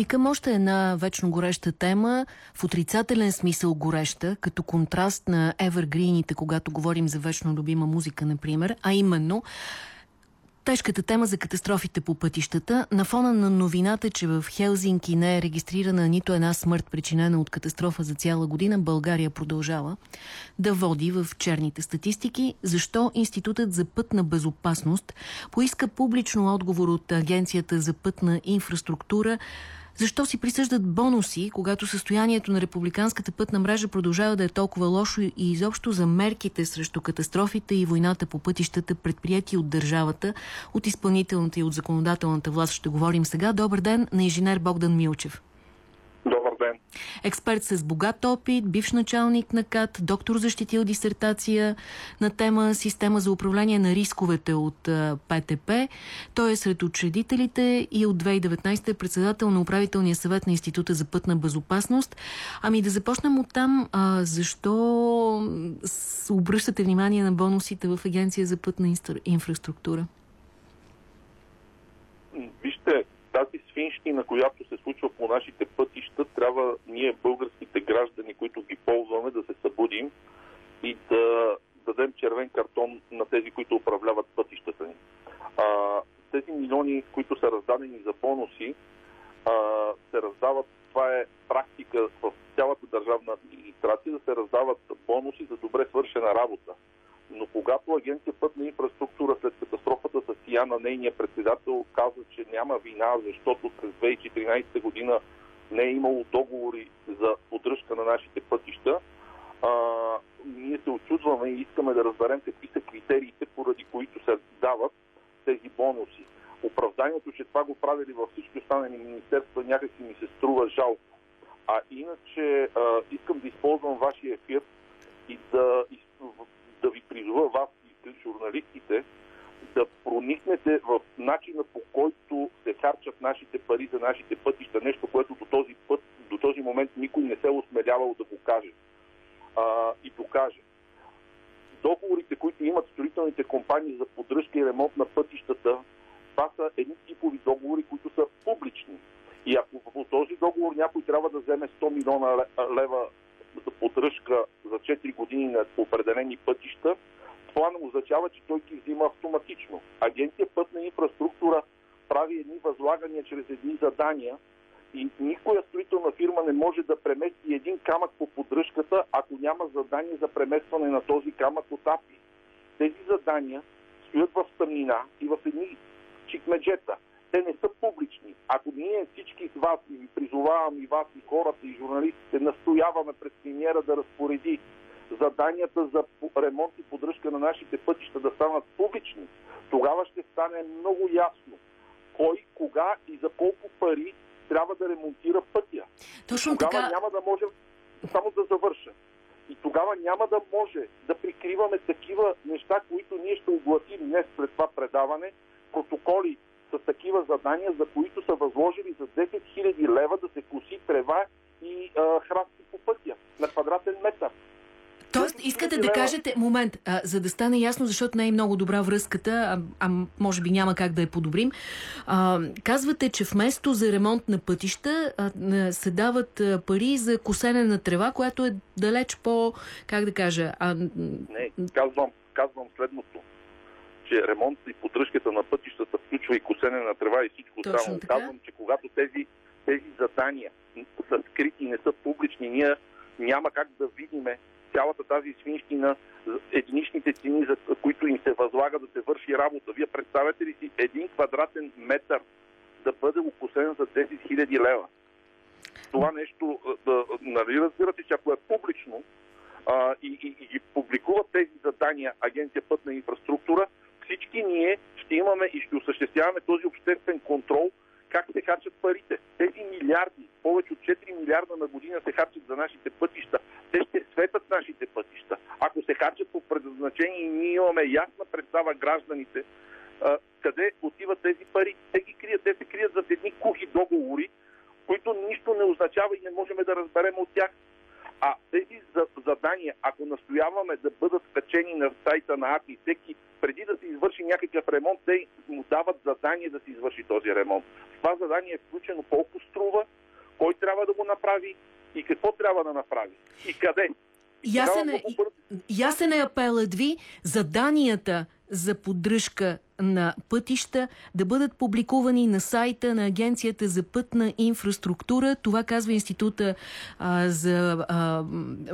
И към още една вечно гореща тема, в отрицателен смисъл гореща, като контраст на евергрините, когато говорим за вечно любима музика, например, а именно Тежката тема за катастрофите по пътищата на фона на новината, че в Хелзинки не е регистрирана нито една смърт, причинена от катастрофа за цяла година, България продължава да води в черните статистики. Защо Институтът за пътна безопасност поиска публично отговор от Агенцията за пътна инфраструктура защо си присъждат бонуси, когато състоянието на републиканската пътна мрежа продължава да е толкова лошо и изобщо за мерките срещу катастрофите и войната по пътищата, предприяти от държавата, от изпълнителната и от законодателната власт ще говорим сега. Добър ден на инженер Богдан Милчев. Ден. Експерт с богат опит, бивш началник на КАТ, доктор защитил дисертация на тема Система за управление на рисковете от ПТП. Той е сред учредителите и от 2019 е председател на управителния съвет на Института за пътна безопасност. Ами да започнем от там. А, защо обръщате внимание на бонусите в Агенция за пътна инфраструктура? Свинщина, която се случва по нашите пътища, трябва ние, българските граждани, които ги ползваме, да се събудим и да дадем червен картон на тези, които управляват пътищата ни. А, тези милиони, които са раздадени за бонуси, а, се раздават, това е практика в цялата държавна администрация, да се раздават бонуси за добре свършена работа. Но когато Агенция пътна инфраструктура след катастрофата с Яна, нейния председател, каза, че няма вина, защото през 2014 година не е имало договори за поддръжка на нашите пътища, а, ние се очудваме и искаме да разберем какви са критериите, поради които се дават тези бонуси. Оправданието, че това го правили във всички останали министерства, някакси ми се струва жалко. А иначе а, искам да използвам вашия ефир и да, призова вас и журналистите да проникнете в начина по който се харчат нашите пари за нашите пътища, нещо, което до този път, до този момент никой не се е осмелявал да го каже а, и докаже. Договорите, които имат строителните компании за поддръжка и ремонт на пътищата, това са едни типови договори, които са публични. И ако по този договор някой трябва да вземе 100 милиона лева за поддръжка за 4 години на определени пътища, това не означава, че той ги взима автоматично. Агенция пътна инфраструктура прави едни възлагания чрез едни задания и никоя строителна фирма не може да премести един камък по поддръжката, ако няма задание за преместване на този камък от АПИ. Тези задания стоят в тъмнина и в едни чикмеджета. Те не са публични. Ако ние всички с вас, и ви призовавам и вас, и хората, и журналистите, настояваме пред премиера да разпореди заданията за ремонт и поддръжка на нашите пътища да станат публични, тогава ще стане много ясно кой, кога и за колко пари трябва да ремонтира пътя. Точно тогава така... няма да може, само да завърша, и тогава няма да може да прикриваме такива неща, които ние ще огласим днес след това предаване, протоколи с такива задания, за които са възложили за 10 000 лева да се коси трева и а, храсти по пътя на квадратен метър. Да кажете, момент, а, за да стане ясно, защото не е много добра връзката, а, а може би няма как да я подобрим, а, казвате, че вместо за ремонт на пътища а, се дават а, пари за косене на трева, която е далеч по, как да кажа... А... Не, казвам, казвам следното, че ремонт и поддръжката на пътищата включва и косене на трева и всичко останало. Казвам, че когато тези, тези задания са скрити, не са публични, ние няма как да видиме цялата тази свинщина, единичните цени, за които им се възлага да се върши работа. Вие представяте ли си един квадратен метър да бъде окусен за 10 000 лева? Това нещо, да, нали разбирате, че ако е публично а, и, и, и ги публикуват тези задания Агенция пътна инфраструктура, всички ние ще имаме и ще осъществяваме този обществен контрол как се харчат парите. Тези милиарди, повече от 4 милиарда на година се харчат за нашите пътища те ще светат нашите пътища. Ако се харчат по предназначение и ние имаме представа гражданите къде отиват тези пари. Те ги крият, те се крият за едни кухи договори, които нищо не означава и не можем да разберем от тях. А тези задания, ако настояваме да бъдат качени на сайта на АПИ, всеки преди да се извърши някакъв ремонт, те му дават задание да се извърши този ремонт. Това задание е включено колко струва, направи и какво трябва да направи и къде. Ясен е, ясен е апелът ви. Заданията за поддръжка на пътища да бъдат публикувани на сайта на Агенцията за пътна инфраструктура. Това казва Института а, за а,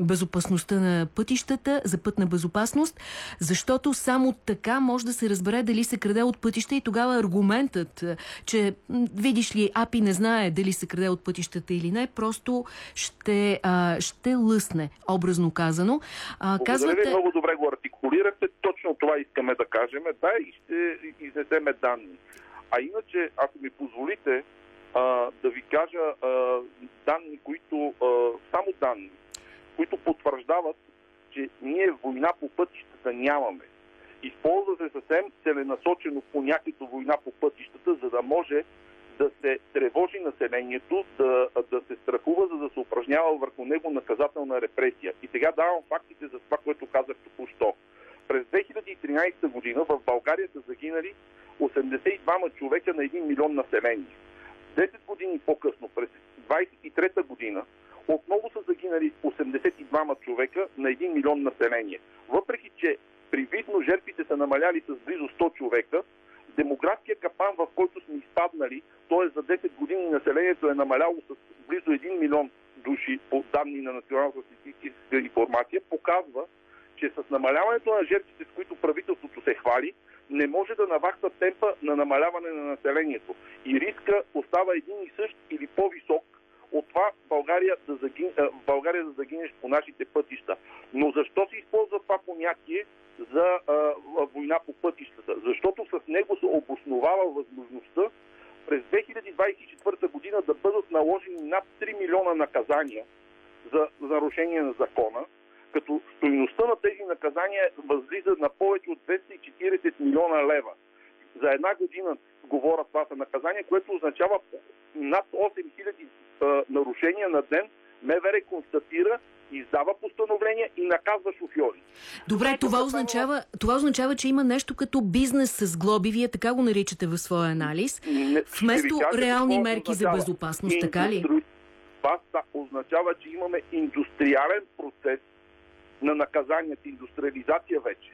безопасността на пътищата, за пътна безопасност, защото само така може да се разбере дали се краде от пътища и тогава аргументът, че видиш ли, АПИ не знае дали се краде от пътищата или не, просто ще, а, ще лъсне, образно казано. А, казвате... много добре го артикулирахте. Точно това искаме да кажем. Да, и ще изнесеме данни. А иначе, ако ми позволите а, да ви кажа а, данни, които, а, само данни, които потвърждават, че ние война по пътищата нямаме. Използва се съвсем целенасочено понятието война по пътищата, за да може да се тревожи населението, да, да се страхува, за да се упражнява върху него наказателна репресия. И сега давам фактите за това, което казах току-що. През 2013 година в България са загинали 82 човека на 1 милион население. 10 години по-късно, през 23 година, отново са загинали 82 човека на 1 милион население. Въпреки, че привидно жертвите са намаляли с близо 100 човека, демографския капан, в който сме изпаднали, т.е. за 10 години населението е намаляло с близо 1 милион души по данни на Националната статистическа информация, показва, че с намаляването на жертвите, с които правителството се хвали, не може да навахта темпа на намаляване на населението. И риска остава един и същ или по-висок от това България да, загин... България да загинеш по нашите пътища. Но защо се използва това понятие за а, война по пътищата? Защото с него се обосновава възможността през 2024 година да бъдат наложени над 3 милиона наказания за нарушение на закона, като стоиността на тези наказания възлиза на повече от 240 милиона лева. За една година говоря това са наказания, което означава над 8000 нарушения на ден. МВР констатира издава постановление и наказва шофьори. Добре, това означава, това означава, че има нещо като бизнес с глоби. Вие така го наричате в своя анализ. Не, Вместо реални мерки означава. за безопасност, така ли? Това означава, че имаме индустриален процес на наказанията, индустриализация вече.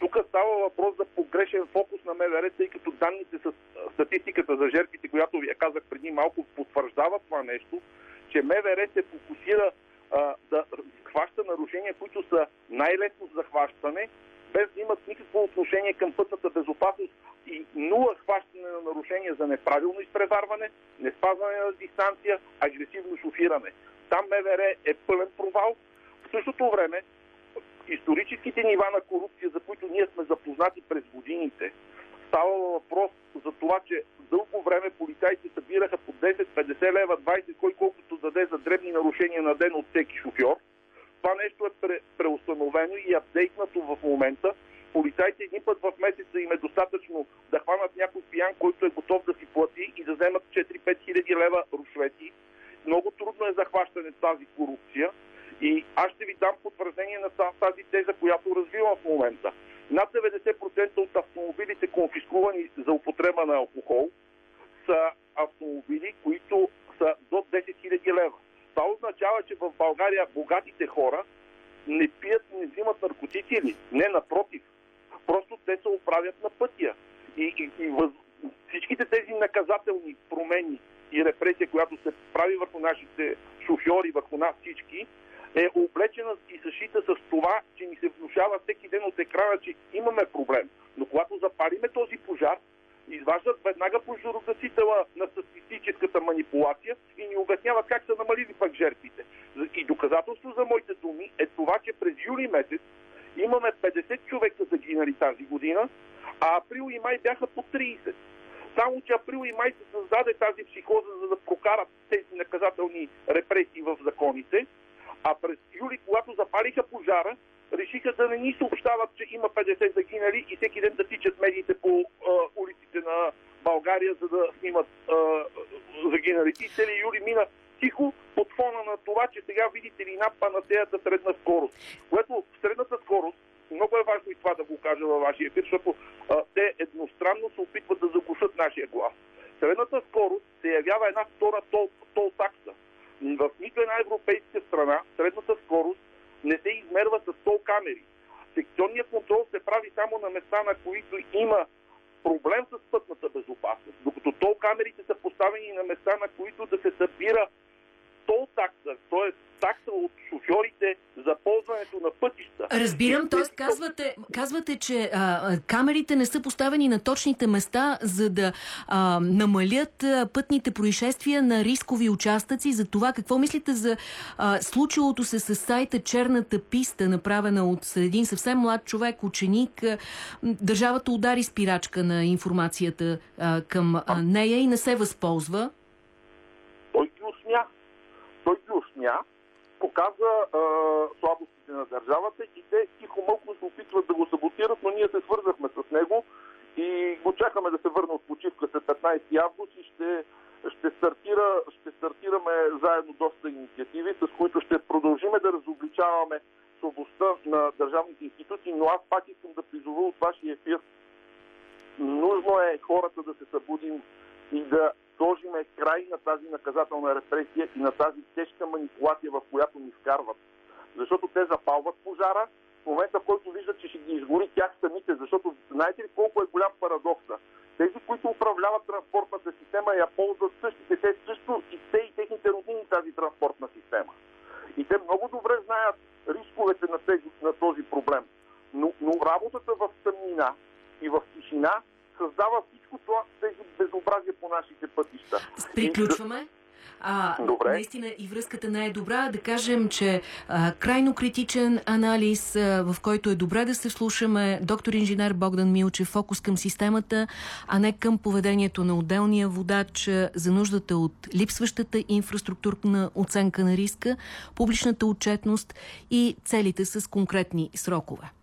Тук става въпрос за погрешен фокус на МВР, тъй като данните с статистиката за жертвите, която ви я казах преди малко, потвърждава това нещо, че МВР се фокусира а, да хваща нарушения, които са най-лесно за хващане, без да имат никакво отношение към пътната безопасност и нула хващане на нарушения за неправилно изпреварване, не спазване на дистанция, агресивно шофиране. Там МВР е пълен провал. В същото време историческите нива на корупция, за които ние сме запознати през годините, става въпрос за това, че дълго време полицайите събираха по 10, 50 лева, 20, кой колкото даде за дребни нарушения на ден от всеки шофьор. Това нещо е пре, преустановено и апдейтнато в момента. Полицайите един път в месеца им е достатъчно да хванат някой пиян, който е готов да си плати и да вземат 4-5 хиляди лева рушвети. Много трудно е захващане тази корупция. И аз ще ви дам потвърждение на тази теза, която развивам в момента. Над 90% от автомобилите, конфискувани за употреба на алкохол, са автомобили, които са до 10 000 лева. Това означава, че в България богатите хора не пият, не взимат наркотици или не, напротив. Просто те се оправят на пътя. И, и, и въз... всичките тези наказателни промени и репресия, която се прави върху нашите шофьори, върху нас всички, е облечена и съшита с това, че ни се внушава всеки ден от екрана, че имаме проблем. Но когато запалиме този пожар, изваждат веднага пожарогасителя на статистическата манипулация и ни обясняват как са намалили пък жертвите. И доказателство за моите думи е това, че през юли месец имаме 50 човека загинали тази година, а април и май бяха по 30. Само, че април и май се създаде тази психоза, за да прокарат тези наказателни репресии в законите а през юли, когато запалиха пожара, решиха да не ни съобщават, че има 50 загинали и всеки ден да тичат медиите по а, улиците на България, за да снимат а, загиналите. И цели юли мина тихо под фона на това, че сега видите ли над панацеята средна скорост. Което средната скорост, много е важно и това да го кажа във вашия ефир, защото а, те едностранно се опитват да заглушат нашия глас. Средната скорост се явява една втора тол, тол такса В нито една европейска страна средната скорост не се измерва с 100 камери. Секционният контрол се прави само на места, на които има проблем с пътната безопасност, докато тол камерите са поставени на места, на които да се събира тол такса, т.е. такса от шофьорите за ползването на пътища. Разбирам, т.е. Казвате, казвате, че а, камерите не са поставени на точните места, за да а, намалят а, пътните происшествия на рискови участъци. За това какво мислите за а, случилото се с сайта Черната писта, направена от един съвсем млад човек, ученик. А, държавата удари спирачка на информацията а, към а, нея и не се възползва. Той ги усмя. Той ги усмя, показа а, слабостите на държавата и те тихо мълко се опитват да го саботират, но ние се свързахме с него и го чакаме да се върне от почивка след 15 август и ще, ще, стартира, ще стартираме заедно доста инициативи, с които ще продължиме да разобличаваме слабостта на държавните институции, но аз пак искам да призова от вашия ефир. Нужно е хората да се събудим и да сложиме край на тази наказателна репресия и на тази тежка манипулация, в която ни вкарват. Защото те запалват пожара в момента, в който виждат, че ще ги изгори тях самите. Защото знаете ли колко е голям парадокса? Тези, които управляват транспортната система, я ползват същите. Те също и те и техните роднини тази транспортна система. И те много добре знаят рисковете на, тези, на този проблем. Но, но работата в тъмнина и в тишина създава всичко това, тези безобразия по нашите пътища. Приключваме. А, Добре. Наистина и връзката не е добра. Да кажем, че а, крайно критичен анализ, а, в който е добре да се слушаме доктор инженер Богдан Милчев, фокус към системата, а не към поведението на отделния водач за нуждата от липсващата инфраструктурна оценка на риска, публичната отчетност и целите с конкретни срокове.